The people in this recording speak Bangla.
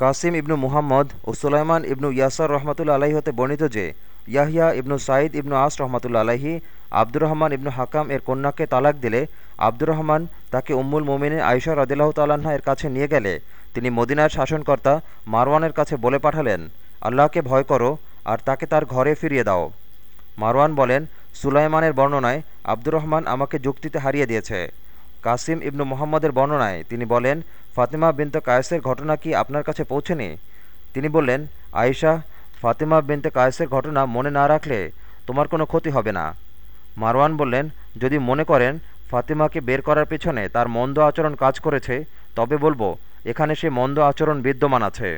কাসিম ইবনু মুহাম্মদ ও সুলাইমান ইবনু ইয়াসার রহমতুল্লা আলাহি হতে বর্ণিত যে, ইয়াহিয়া ইবনু সাঈদ ইবনু আস রহমতুল্লা আলাহি আব্দুর রহমান ইবনু হাকাম এর কন্যাকে তালাক দিলে আব্দুর রহমান তাকে উম্মুল মোমিনে আয়সা রদিল্লাহ তাল্লাহা এর কাছে নিয়ে গেলে। তিনি মদিনার শাসনকর্তা মারওয়ানের কাছে বলে পাঠালেন, আল্লাহকে ভয় করো আর তাকে তার ঘরে ফিরিয়ে দাও। মারওয়ান বলেন, সুলাইমানের বর্ণনায় আব্দুর রহমান আমাকে যুক্তিতে হারিয়ে দিয়েছে। কাসিম ইবনু মোহাম্মদের বর্ণনায় তিনি বলেন ফাতিমা বিনতে কায়েসের ঘটনা কি আপনার কাছে পৌঁছেনি? তিনি বললেন, আয়েশা, ফাতিমা বিনতে কায়েসের ঘটনা মনে না রাখলে তোমার কোনো ক্ষতি হবে না। মারওয়ান বললেন, যদি মনে করেন ফাতিমাকে বের করার পেছনে তার মন্দ আচরণ কাজ করেছে, তবে বলব, এখানে সে মন্দ আচরণ বিদ্যমান আছে।